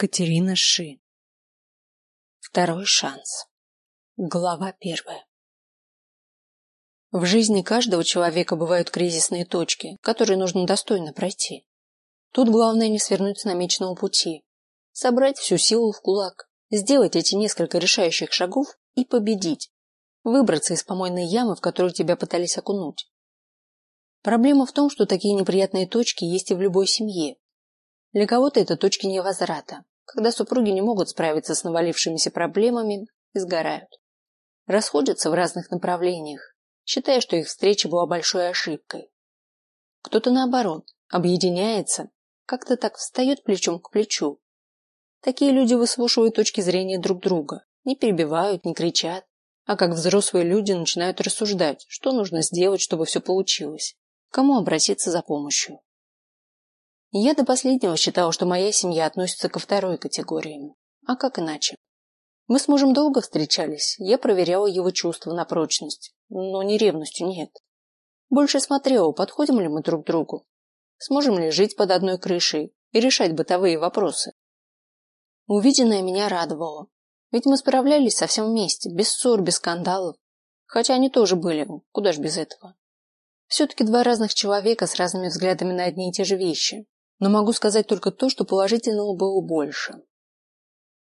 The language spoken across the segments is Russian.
Катерина Ши. Второй шанс. Глава первая. В жизни каждого человека бывают кризисные точки, которые нужно достойно пройти. Тут главное не свернуть с намеченного пути, собрать всю силу в кулак, сделать эти несколько решающих шагов и победить, выбраться из помойной ямы, в которую тебя пытались окунуть. Проблема в том, что такие неприятные точки есть и в любой семье. Для кого-то это точки невозврата, когда супруги не могут справиться с навалившимися проблемами и сгорают. Расходятся в разных направлениях, считая, что их встреча была большой ошибкой. Кто-то наоборот, объединяется, как-то так встает плечом к плечу. Такие люди выслушивают точки зрения друг друга, не перебивают, не кричат, а как взрослые люди начинают рассуждать, что нужно сделать, чтобы все получилось, кому обратиться за помощью. Я до последнего считала, что моя семья относится ко второй категории. А как иначе? Мы с мужем долго встречались, я проверяла его чувства на прочность, но не ревностью нет. Больше смотрела, подходим ли мы друг другу, сможем ли жить под одной крышей и решать бытовые вопросы. Увиденное меня радовало, ведь мы справлялись совсем вместе, без ссор, без скандалов, хотя они тоже были, куда ж без этого. Все-таки два разных человека с разными взглядами на одни и те же вещи, но могу сказать только то, что положительного было больше.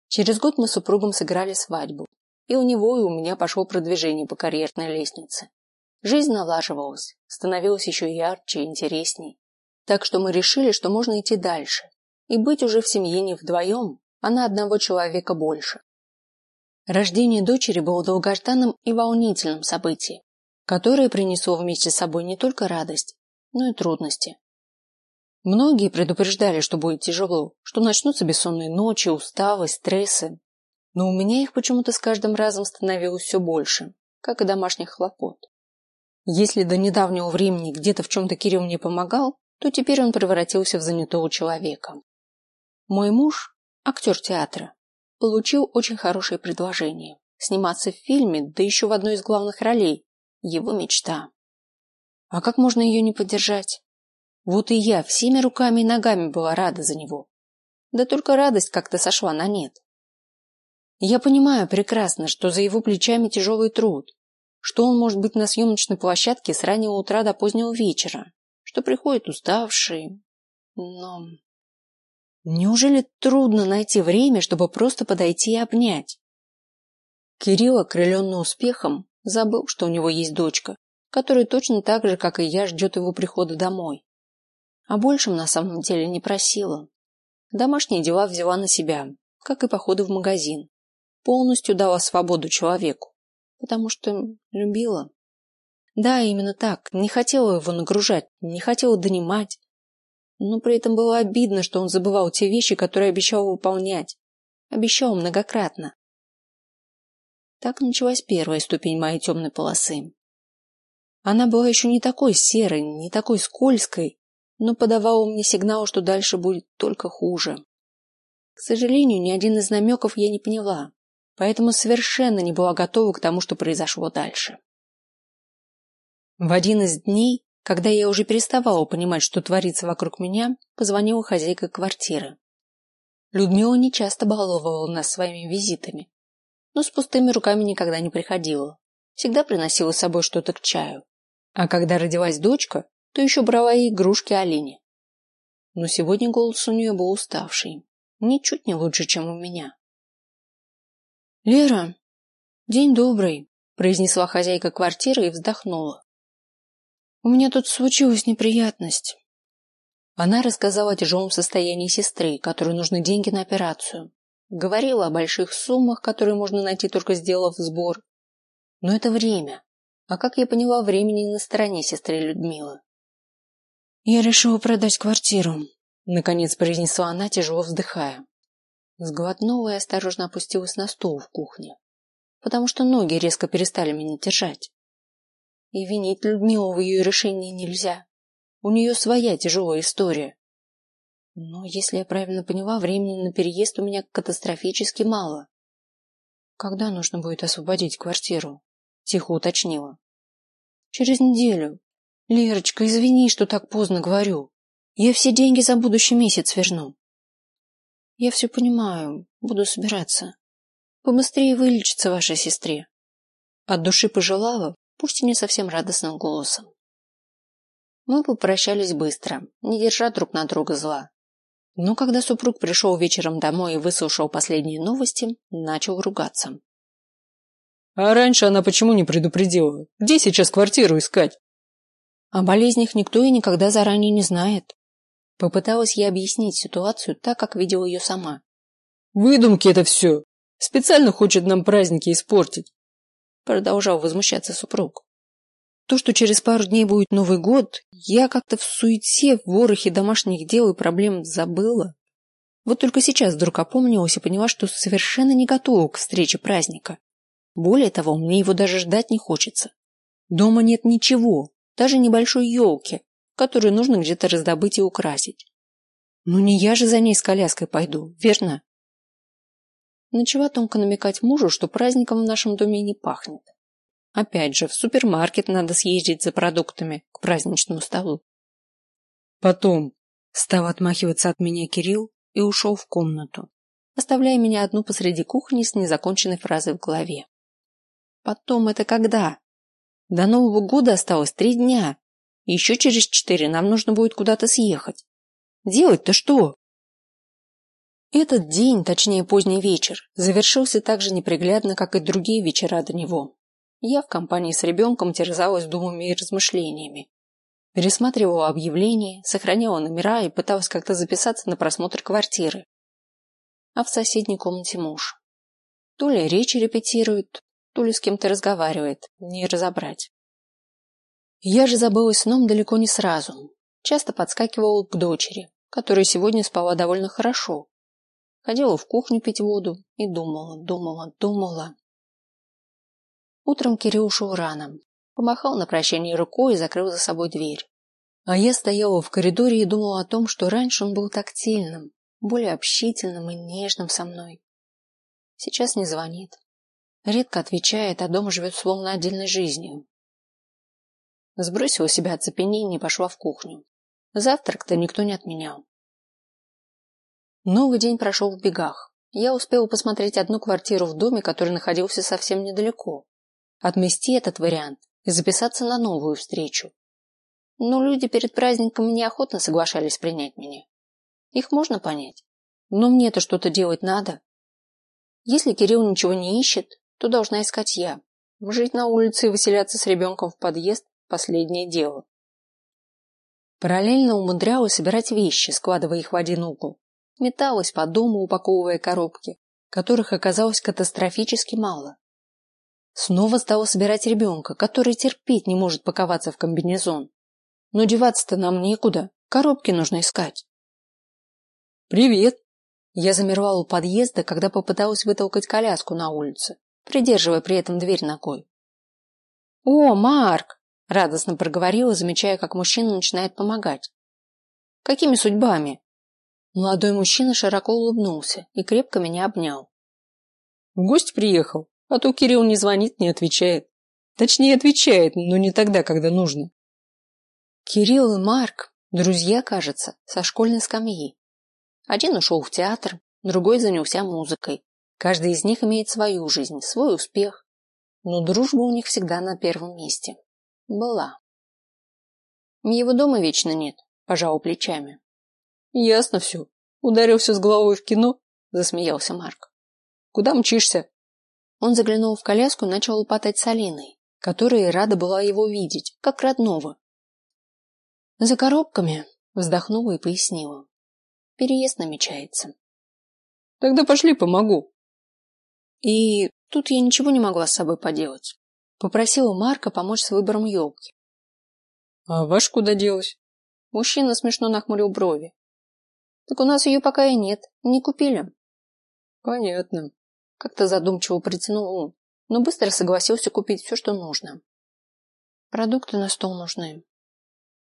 Через год мы с супругом сыграли свадьбу, и у него и у меня пошло продвижение по карьерной лестнице. Жизнь налаживалась, становилась еще ярче и интересней. Так что мы решили, что можно идти дальше и быть уже в семье не вдвоем, а на одного человека больше. Рождение дочери было долгожданным и волнительным событием, которое принесло вместе с собой не только радость, но и трудности. Многие предупреждали, что будет тяжело, что начнутся бессонные ночи, усталость, стрессы. Но у меня их почему-то с каждым разом становилось все больше, как и домашних хлопот. Если до недавнего времени где-то в чем-то Кирилл мне помогал, то теперь он превратился в занятого человека. Мой муж, актер театра, получил очень хорошее предложение сниматься в фильме, да еще в одной из главных ролей. Его мечта. А как можно ее не поддержать? Вот и я всеми руками и ногами была рада за него. Да только радость как-то сошла на нет. Я понимаю прекрасно, что за его плечами тяжелый труд, что он может быть на съемочной площадке с раннего утра до позднего вечера, что приходит уставший. Но неужели трудно найти время, чтобы просто подойти и обнять? Кирилл, окрыленный успехом, забыл, что у него есть дочка, которая точно так же, как и я, ждет его прихода домой. А большем на самом деле не просила. Домашние дела взяла на себя, как и походы в магазин. Полностью дала свободу человеку, потому что любила. Да, именно так. Не хотела его нагружать, не хотела донимать. Но при этом было обидно, что он забывал те вещи, которые обещал выполнять. Обещал многократно. Так началась первая ступень моей темной полосы. Она была еще не такой серой, не такой скользкой, но подавала мне сигнал, что дальше будет только хуже. К сожалению, ни один из намеков я не поняла, поэтому совершенно не была готова к тому, что произошло дальше. В один из дней, когда я уже переставала понимать, что творится вокруг меня, позвонила хозяйка квартиры. Людмила нечасто баловала нас своими визитами, но с пустыми руками никогда не приходила. Всегда приносила с собой что-то к чаю. А когда родилась дочка, то еще брала и игрушки Алине. Но сегодня голос у нее был уставший, ничуть не лучше, чем у меня. Лера, день добрый, произнесла хозяйка квартиры и вздохнула. У меня тут случилась неприятность. Она рассказала о тяжелом состоянии сестры, которой нужны деньги на операцию. Говорила о больших суммах, которые можно найти только сделав сбор. Но это время. А как я поняла, времени на стороне сестры Людмилы. Я решила продать квартиру, наконец произнесла она, тяжело вздыхая. Сглотнула и осторожно опустилась на стул в кухне, потому что ноги резко перестали меня держать. И винить Людмилу в ее решении нельзя. У нее своя тяжелая история. Но, если я правильно поняла, времени на переезд у меня катастрофически мало. Когда нужно будет освободить квартиру? Тихо уточнила. Через неделю, Лерочка, извини, что так поздно говорю. Я все деньги за будущий месяц верну. Я все понимаю, буду собираться. Побыстрее вылечиться вашей сестре. От души пожелала, пусть и не совсем радостным голосом. Мы попрощались быстро, не держа друг на друга зла. Но когда супруг пришел вечером домой и выслушал последние новости, начал ругаться. А раньше она почему не предупредила? Где сейчас квартиру искать? О болезнях никто и никогда заранее не знает. Попыталась я объяснить ситуацию так, как видела ее сама. Выдумки это все. Специально хочет нам праздники испортить. Продолжал возмущаться супруг. То, что через пару дней будет Новый год, я как-то в суете, в ворохе домашних дел и проблем забыла. Вот только сейчас вдруг опомнилась и поняла, что совершенно не готова к встрече праздника. Более того, мне его даже ждать не хочется. Дома нет ничего, даже небольшой елки, которую нужно где-то раздобыть и украсить. Ну не я же за ней с коляской пойду, верно? Начала тонко намекать мужу, что праздником в нашем доме не пахнет. Опять же, в супермаркет надо съездить за продуктами к праздничному столу. Потом стал отмахиваться от меня Кирилл и ушел в комнату, оставляя меня одну посреди кухни с незаконченной фразой в голове. Потом это когда? До Нового года осталось три дня. Еще через четыре нам нужно будет куда-то съехать. Делать-то что? Этот день, точнее поздний вечер, завершился так же неприглядно, как и другие вечера до него. Я в компании с ребенком терзалась думами и размышлениями. Пересматривала объявления, сохраняла номера и пыталась как-то записаться на просмотр квартиры. А в соседней комнате муж. То ли речи репетирует, то ли с кем-то разговаривает, не разобрать. Я же забылась сном далеко не сразу. Часто подскакивала к дочери, которая сегодня спала довольно хорошо. Ходила в кухню пить воду и думала, думала, думала. Утром Кирилл ушел рано. Помахал на прощание рукой и закрыл за собой дверь. А я стояла в коридоре и думала о том, что раньше он был тактильным, более общительным и нежным со мной. Сейчас не звонит. Редко отвечает, а дома живет словно отдельной жизнью. Сбросила себя оцепенение и пошла в кухню. Завтрак-то никто не отменял. Новый день прошел в бегах. Я успела посмотреть одну квартиру в доме, который находился совсем недалеко отмести этот вариант и записаться на новую встречу. Но люди перед праздником неохотно соглашались принять меня. Их можно понять. Но мне-то что-то делать надо. Если Кирилл ничего не ищет, то должна искать я. Жить на улице и выселяться с ребенком в подъезд – последнее дело. Параллельно умудрялась собирать вещи, складывая их в один угол. Металась по дому, упаковывая коробки, которых оказалось катастрофически мало. Снова стала собирать ребенка, который терпеть не может паковаться в комбинезон. Но деваться-то нам некуда, коробки нужно искать. Привет. Я замерла у подъезда, когда попыталась вытолкать коляску на улице, придерживая при этом дверь ногой. О, Марк! радостно проговорила, замечая, как мужчина начинает помогать. Какими судьбами? Молодой мужчина широко улыбнулся и крепко меня обнял. В гости приехал. А то Кирилл не звонит, не отвечает. Точнее, отвечает, но не тогда, когда нужно. Кирилл и Марк – друзья, кажется, со школьной скамьи. Один ушел в театр, другой занялся музыкой. Каждый из них имеет свою жизнь, свой успех. Но дружба у них всегда на первом месте. Была. Его дома вечно нет, пожал плечами. Ясно все. Ударился с головой в кино, засмеялся Марк. Куда мчишься? Он заглянул в коляску и начал лопатать с Алиной, которая рада была его видеть, как родного. За коробками вздохнула и пояснила. Переезд намечается. Тогда пошли, помогу. И тут я ничего не могла с собой поделать. Попросила Марка помочь с выбором елки. А ваш куда делась? Мужчина смешно нахмурил брови. Так у нас ее пока и нет, не купили. Понятно. Как-то задумчиво протянул он, но быстро согласился купить все, что нужно. Продукты на стол нужны.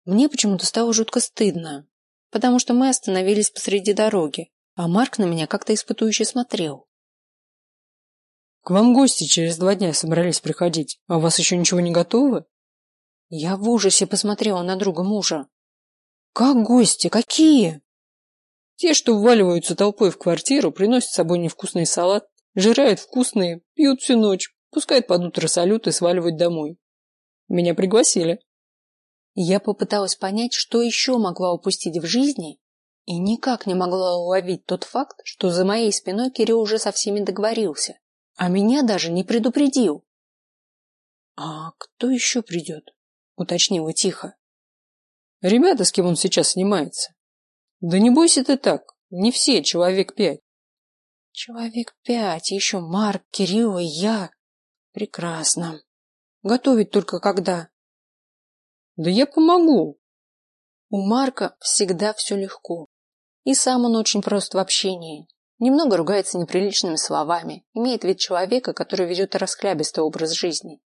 Мне почему-то стало жутко стыдно, потому что мы остановились посреди дороги, а Марк на меня как-то испытующе смотрел. К вам гости через два дня собрались приходить, а у вас еще ничего не готово? Я в ужасе посмотрела на друга мужа. Как гости? Какие? Те, что вваливаются толпой в квартиру, приносят с собой невкусный салат, жирают вкусные, пьют всю ночь, пускают под утро салют и сваливают домой. Меня пригласили. Я попыталась понять, что еще могла упустить в жизни, и никак не могла уловить тот факт, что за моей спиной Кирилл уже со всеми договорился, а меня даже не предупредил. А кто еще придет? уточнила тихо. Ребята, с кем он сейчас снимается. Да не бойся ты так, не все, человек пять. Человек пять, еще Марк, Кирилл и я. Прекрасно. Готовить только когда? Да я помогу. У Марка всегда все легко. И сам он очень прост в общении. Немного ругается неприличными словами, имеет вид человека, который ведет расхлябистый образ жизни.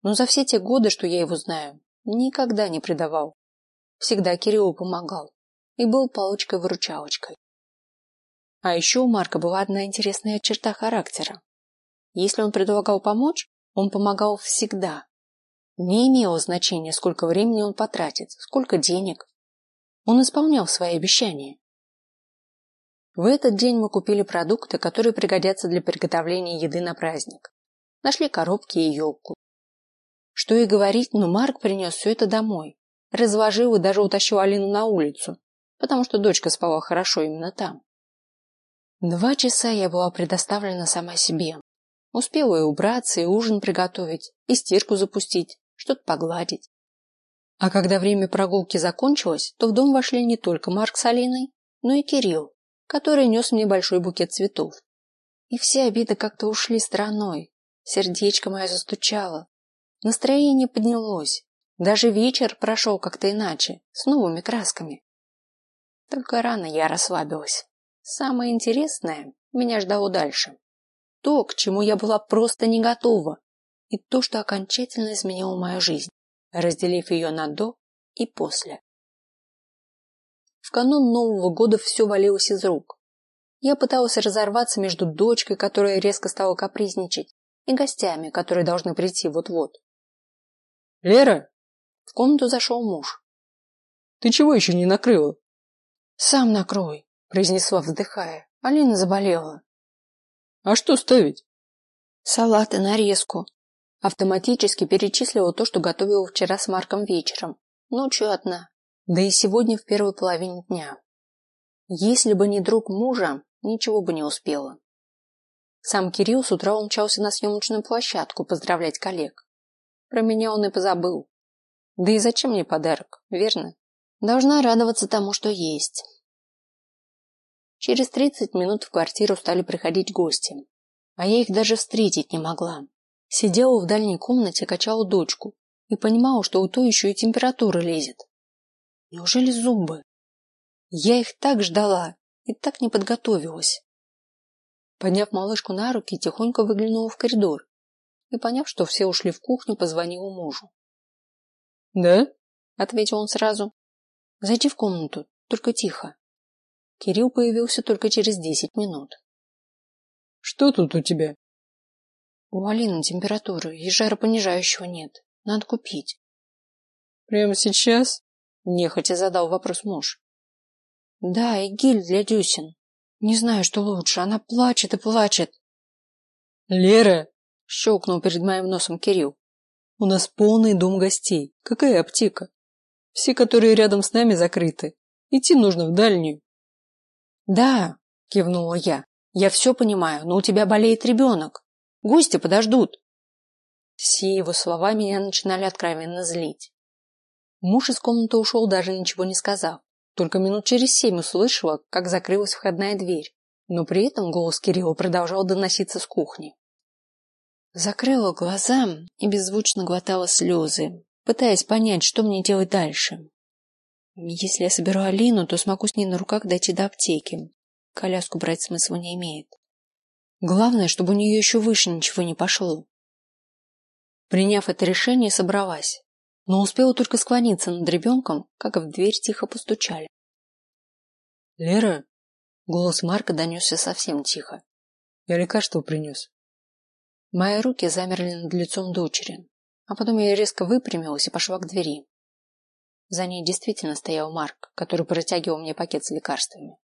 Но за все те годы, что я его знаю, никогда не предавал. Всегда Кириллу помогал и был палочкой-выручалочкой. А еще у Марка была одна интересная черта характера. Если он предлагал помочь, он помогал всегда. Не имело значения, сколько времени он потратит, сколько денег. Он исполнял свои обещания. В этот день мы купили продукты, которые пригодятся для приготовления еды на праздник. Нашли коробки и елку. Что и говорить, но Марк принес все это домой. Разложил и даже утащил Алину на улицу, потому что дочка спала хорошо именно там. Два часа я была предоставлена сама себе. Успела и убраться, и ужин приготовить, и стирку запустить, что-то погладить. А когда время прогулки закончилось, то в дом вошли не только Марк с Алиной, но и Кирилл который нес мне большой букет цветов. И все обиды как-то ушли стороной. Сердечко мое застучало. Настроение поднялось. Даже вечер прошел как-то иначе, с новыми красками. Только рано я расслабилась. Самое интересное меня ждало дальше. То, к чему я была просто не готова, и то, что окончательно изменило мою жизнь, разделив ее на до и после. В канун Нового года все валилось из рук. Я пыталась разорваться между дочкой, которая резко стала капризничать, и гостями, которые должны прийти вот-вот. Лера, в комнату зашел муж. Ты чего еще не накрыла? Сам накрой, произнесла, вздыхая. Алина заболела. А что ставить? Салат и нарезку. Автоматически перечислила то, что готовила вчера с Марком вечером. Ночью одна да и сегодня в первой половине дня. Если бы не друг мужа, ничего бы не успела. Сам Кирилл с утра умчался на съемочную площадку поздравлять коллег. Про меня он и позабыл. Да и зачем мне подарок, верно? Должна радоваться тому, что есть. Через тридцать минут в квартиру стали приходить гости, а я их даже встретить не могла. Сидела в дальней комнате, качала дочку и понимала, что у той еще и температура лезет. Неужели зубы? Я их так ждала и так не подготовилась. Подняв малышку на руки, тихонько выглянула в коридор и, поняв, что все ушли в кухню, позвонила мужу. Да? ответил он сразу. Зайди в комнату, только тихо. Кирилл появился только через десять минут. Что тут у тебя? У Алины температура и жаропонижающего нет. Надо купить. Прямо сейчас? Нехотя задал вопрос муж. Да, и гель для дюсин. Не знаю, что лучше. Она плачет и плачет. Лера, щелкнул перед моим носом Кирилл. У нас полный дом гостей. Какая аптека? Все, которые рядом с нами, закрыты. Идти нужно в дальнюю. Да, кивнула я. Я все понимаю, но у тебя болеет ребенок. Гости подождут. Все его слова меня начинали откровенно злить. Муж из комнаты ушел, даже ничего не сказав. Только минут через семь услышала, как закрылась входная дверь, но при этом голос Кирилла продолжал доноситься с кухни. Закрыла глаза и беззвучно глотала слезы, пытаясь понять, что мне делать дальше. Если я соберу Алину, то смогу с ней на руках дойти до аптеки. Коляску брать смысла не имеет. Главное, чтобы у нее еще выше ничего не пошло. Приняв это решение, собралась но успела только склониться над ребенком, как в дверь тихо постучали. Лера, голос Марка донесся совсем тихо. Я лекарство принес. Мои руки замерли над лицом дочери, а потом я резко выпрямилась и пошла к двери. За ней действительно стоял Марк, который протягивал мне пакет с лекарствами.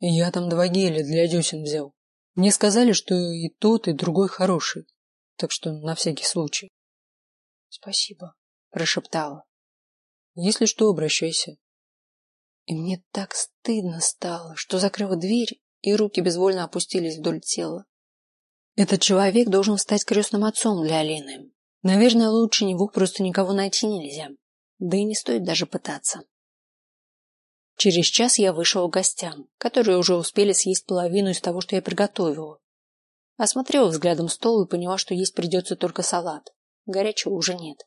Я там два геля для десен взял. Мне сказали, что и тот, и другой хороший. Так что на всякий случай. Спасибо, прошептала. Если что, обращайся. И мне так стыдно стало, что закрыла дверь, и руки безвольно опустились вдоль тела. Этот человек должен стать крестным отцом для Алины. Наверное, лучше него просто никого найти нельзя. Да и не стоит даже пытаться. Через час я вышел к гостям, которые уже успели съесть половину из того, что я приготовила. Осмотрела взглядом стол и поняла, что есть придется только салат. Горячего уже нет.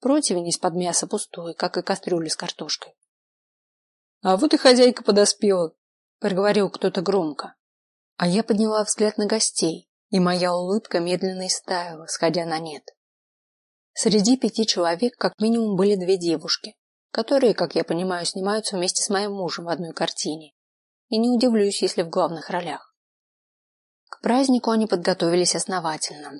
Противень из-под мяса пустой, как и кастрюля с картошкой. А вот и хозяйка подоспела, проговорил кто-то громко. А я подняла взгляд на гостей, и моя улыбка медленно истаяла, сходя на нет. Среди пяти человек как минимум были две девушки, которые, как я понимаю, снимаются вместе с моим мужем в одной картине. И не удивлюсь, если в главных ролях. К празднику они подготовились основательно.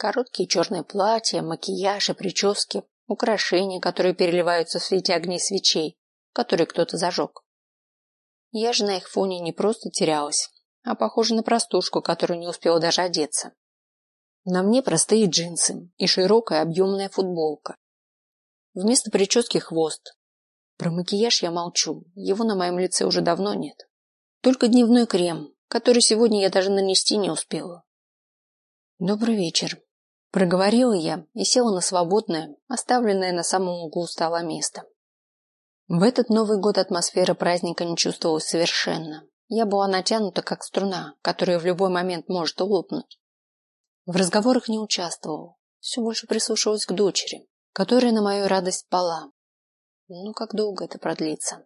Короткие черные платья, макияж и прически, украшения, которые переливаются в свете огней свечей, которые кто-то зажег. Я же на их фоне не просто терялась, а похожа на простушку, которая не успела даже одеться. На мне простые джинсы и широкая объемная футболка. Вместо прически хвост, про макияж я молчу, его на моем лице уже давно нет. Только дневной крем, который сегодня я даже нанести не успела. Добрый вечер, проговорила я и села на свободное, оставленное на самом углу стола место. В этот Новый год атмосфера праздника не чувствовалась совершенно. Я была натянута как струна, которая в любой момент может лопнуть. В разговорах не участвовала, все больше прислушивалась к дочери, которая на мою радость спала, ну, как долго это продлится?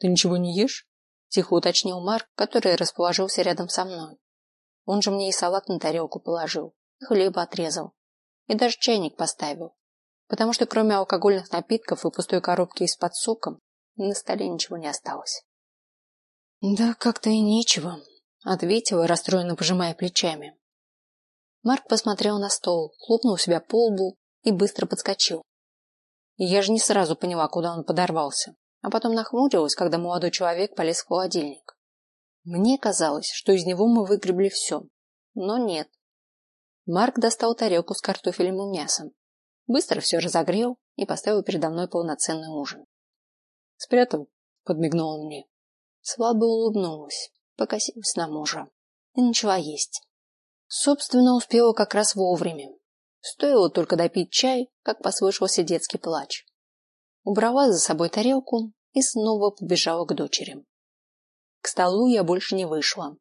Ты ничего не ешь? Тихо уточнил Марк, который расположился рядом со мной. Он же мне и салат на тарелку положил, хлеба отрезал, и даже чайник поставил, потому что кроме алкогольных напитков и пустой коробки из-под сока на столе ничего не осталось. Да как-то и нечего, ответила, расстроенно пожимая плечами. Марк посмотрел на стол, хлопнул себя по лбу и быстро подскочил. Я же не сразу поняла, куда он подорвался, а потом нахмурилась, когда молодой человек полез в холодильник. Мне казалось, что из него мы выгребли все, но нет. Марк достал тарелку с картофелем и мясом, быстро все разогрел и поставил передо мной полноценный ужин. Спрятал, подмигнул он мне. Слабо улыбнулась, покосилась на мужа и начала есть. Собственно, успела как раз вовремя. Стоило только допить чай, как послышался детский плач. Убрала за собой тарелку и снова побежала к дочери. К столу я больше не вышла.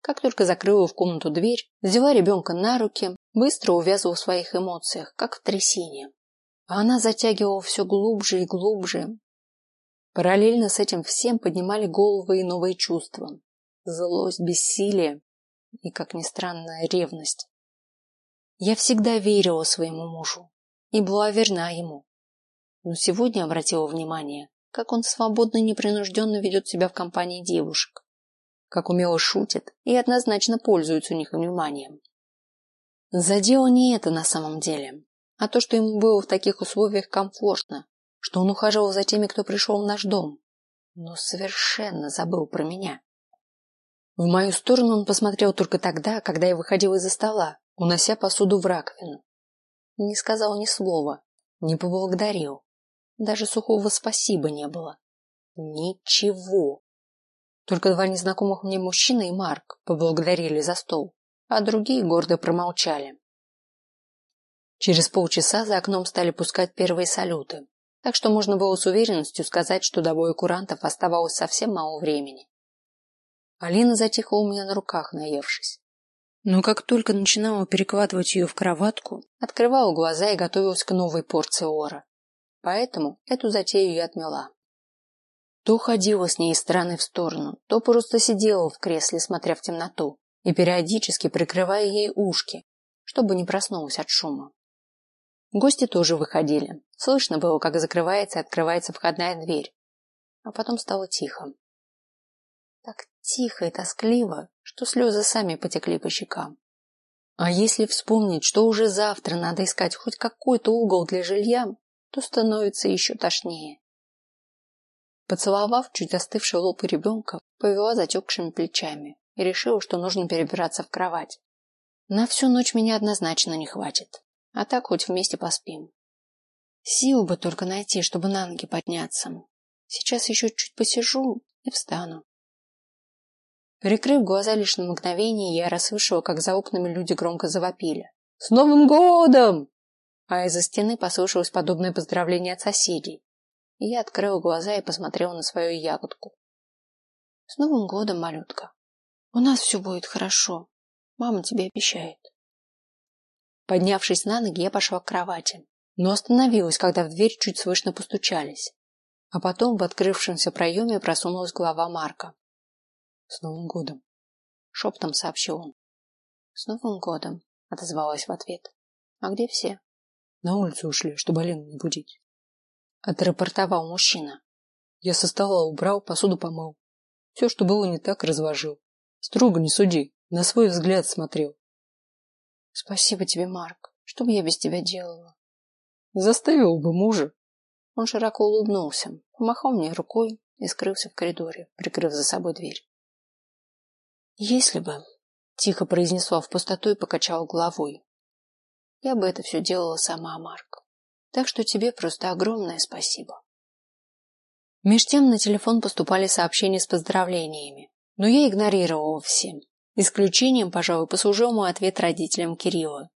Как только закрыла в комнату дверь, взяла ребенка на руки, быстро увязла в своих эмоциях, как в трясине. А она затягивала все глубже и глубже. Параллельно с этим всем поднимали головы и новые чувства: злость, бессилие и, как ни странно, ревность. Я всегда верила своему мужу и была верна ему. Но сегодня обратила внимание, как он свободно и непринужденно ведет себя в компании девушек, как умело шутит и однозначно пользуется у них вниманием. Задело не это на самом деле, а то, что ему было в таких условиях комфортно, что он ухаживал за теми, кто пришел в наш дом, но совершенно забыл про меня. В мою сторону он посмотрел только тогда, когда я выходила из-за стола, унося посуду в раковину. Не сказал ни слова, не поблагодарил. Даже сухого спасибо не было. Ничего. Только два незнакомых мне мужчины и Марк поблагодарили за стол, а другие гордо промолчали. Через полчаса за окном стали пускать первые салюты, так что можно было с уверенностью сказать, что до боя курантов оставалось совсем мало времени. Алина затихла у меня на руках, наевшись. Но как только начинала перекладывать ее в кроватку, открывала глаза и готовилась к новой порции ора. Поэтому эту затею я отмела. То ходила с ней из стороны в сторону, то просто сидела в кресле, смотря в темноту, и периодически прикрывая ей ушки, чтобы не проснулась от шума. Гости тоже выходили. Слышно было, как закрывается и открывается входная дверь. А потом стало тихо. Так тихо и тоскливо, что слезы сами потекли по щекам. А если вспомнить, что уже завтра надо искать хоть какой-то угол для жилья, то становится еще тошнее. Поцеловав чуть остывший лоб ребенка, повела затекшими плечами и решила, что нужно перебираться в кровать. На всю ночь меня однозначно не хватит, а так хоть вместе поспим. Сил бы только найти, чтобы на ноги подняться. Сейчас еще чуть посижу и встану. Прикрыв глаза лишь на мгновение, я расслышала, как за окнами люди громко завопили. «С Новым годом!» А из-за стены послышалось подобное поздравление от соседей. Я открыла глаза и посмотрела на свою ягодку. «С Новым годом, малютка! У нас все будет хорошо. Мама тебе обещает». Поднявшись на ноги, я пошла к кровати, но остановилась, когда в дверь чуть слышно постучались. А потом в открывшемся проеме просунулась голова Марка. «С Новым годом!» — шептом сообщил он. «С Новым годом!» — отозвалась в ответ. «А где все?» «На улицу ушли, чтобы Алену не будить». Отрапортовал мужчина. Я со стола убрал, посуду помыл. Все, что было не так, разложил. Строго не суди, на свой взгляд смотрел. Спасибо тебе, Марк. Что бы я без тебя делала? Заставил бы мужа. Он широко улыбнулся, помахал мне рукой и скрылся в коридоре, прикрыв за собой дверь. Если бы, тихо произнесла в пустоту и покачала головой. Я бы это все делала сама, Марк. Так что тебе просто огромное спасибо. Меж тем на телефон поступали сообщения с поздравлениями, но я игнорировала все. Исключением, пожалуй, послужил мой ответ родителям Кирилла.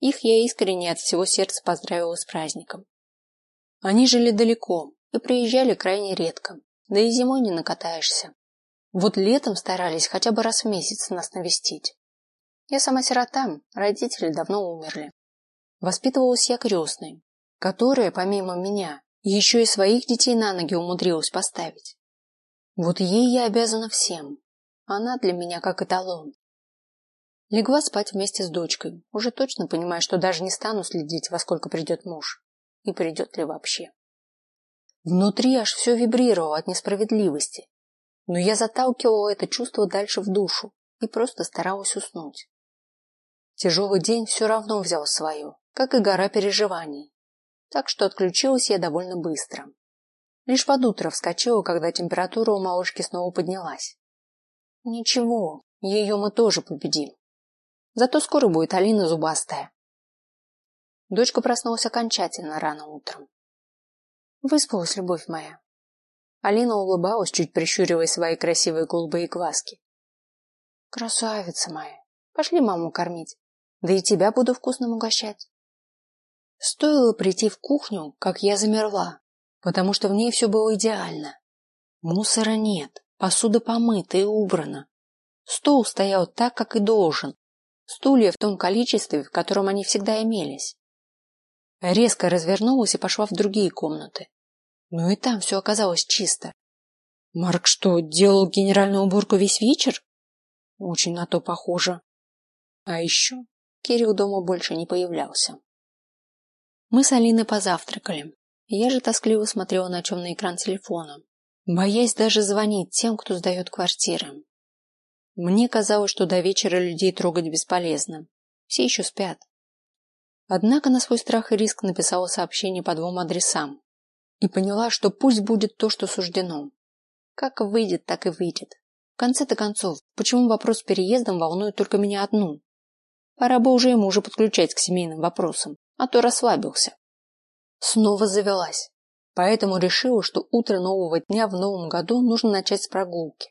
Их я искренне от всего сердца поздравила с праздником. Они жили далеко и приезжали крайне редко, да и зимой не накатаешься. Вот летом старались хотя бы раз в месяц нас навестить. Я сама сирота, родители давно умерли. Воспитывалась я крестной, которая, помимо меня, еще и своих детей на ноги умудрилась поставить. Вот ей я обязана всем. Она для меня как эталон. Легла спать вместе с дочкой, уже точно понимая, что даже не стану следить, во сколько придет муж. И придет ли вообще. Внутри аж все вибрировало от несправедливости, но я заталкивала это чувство дальше в душу и просто старалась уснуть. Тяжелый день все равно взял свое, как и гора переживаний, так что отключилась я довольно быстро. Лишь под утро вскочила, когда температура у малышки снова поднялась. Ничего, ее мы тоже победим. Зато скоро будет Алина зубастая. Дочка проснулась окончательно рано утром. Выспалась, любовь моя. Алина улыбалась, чуть прищуривая свои красивые голубые глазки. Красавица моя, пошли маму кормить. Да и тебя буду вкусным угощать. Стоило прийти в кухню, как я замерла, потому что в ней все было идеально. Мусора нет, посуда помыта и убрана. Стол стоял так, как и должен. Стулья в том количестве, в котором они всегда имелись. Резко развернулась и пошла в другие комнаты. Но и там все оказалось чисто. Марк что, делал генеральную уборку весь вечер? Очень на то похоже. А еще Кирилл дома больше не появлялся. Мы с Алиной позавтракали. Я же тоскливо смотрела на темный экран телефона, боясь даже звонить тем, кто сдает квартиры. Мне казалось, что до вечера людей трогать бесполезно. Все еще спят. Однако на свой страх и риск написала сообщение по двум адресам и поняла, что пусть будет то, что суждено. Как выйдет, так и выйдет. В конце-то концов, почему вопрос с переездом волнует только меня одну? Пора бы уже ему уже подключать к семейным вопросам, а то расслабился. Снова завелась. Поэтому решила, что утро нового дня в новом году нужно начать с прогулки.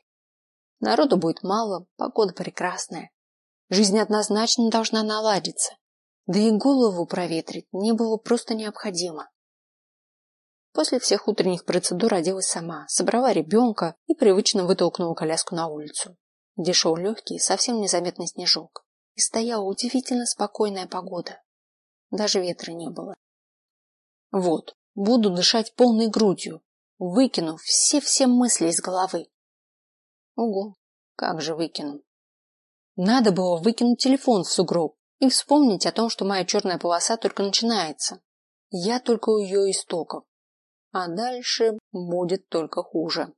Народу будет мало, погода прекрасная. Жизнь однозначно должна наладиться. Да и голову проветрить не было просто необходимо. После всех утренних процедур оделась сама, собрала ребенка и привычно вытолкнула коляску на улицу, где шел легкий, совсем незаметный снежок и стояла удивительно спокойная погода. Даже ветра не было. Вот, буду дышать полной грудью, выкинув все-все мысли из головы. Ого, как же выкину. Надо было выкинуть телефон в сугроб и вспомнить о том, что моя черная полоса только начинается. Я только у ее истоков. А дальше будет только хуже.